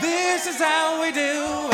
This is how we do it.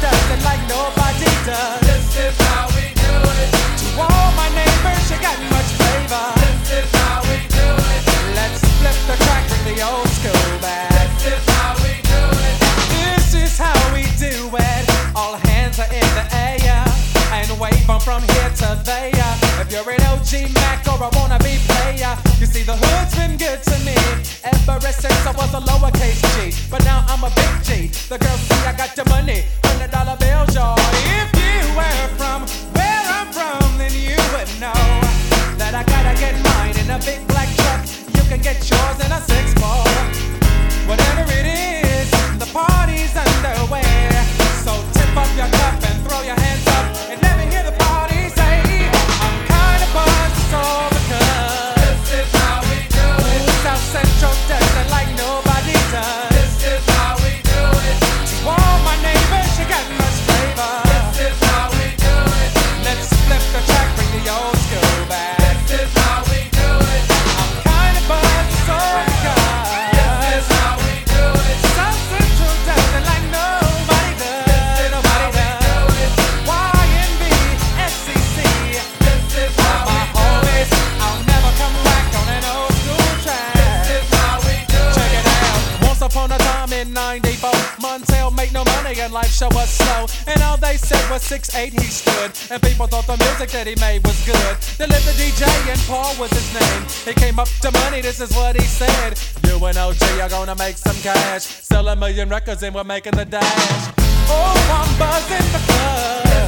does it like nobody does. This is how we do it. To all my neighbors, you got much flavor. This is how we do it. Let's flip the bring the old school. This is how we do it. This is how we do it. All hands are in the air and wave from here to there. If you're an OG Mac or a wannabe player, you see the hood's been good to me ever since I was a lowercase G. But now I'm a big G. The get mine in a big black truck. You can get yours in a six four. Whatever it is, upon a time in 94, Montel make no money and life show was slow. And all they said was 6'8 he stood. And people thought the music that he made was good. The DJ and Paul was his name. He came up to money, this is what he said. You and OG are gonna make some cash. Sell a million records and we're making the dash. Oh, I'm buzzing because This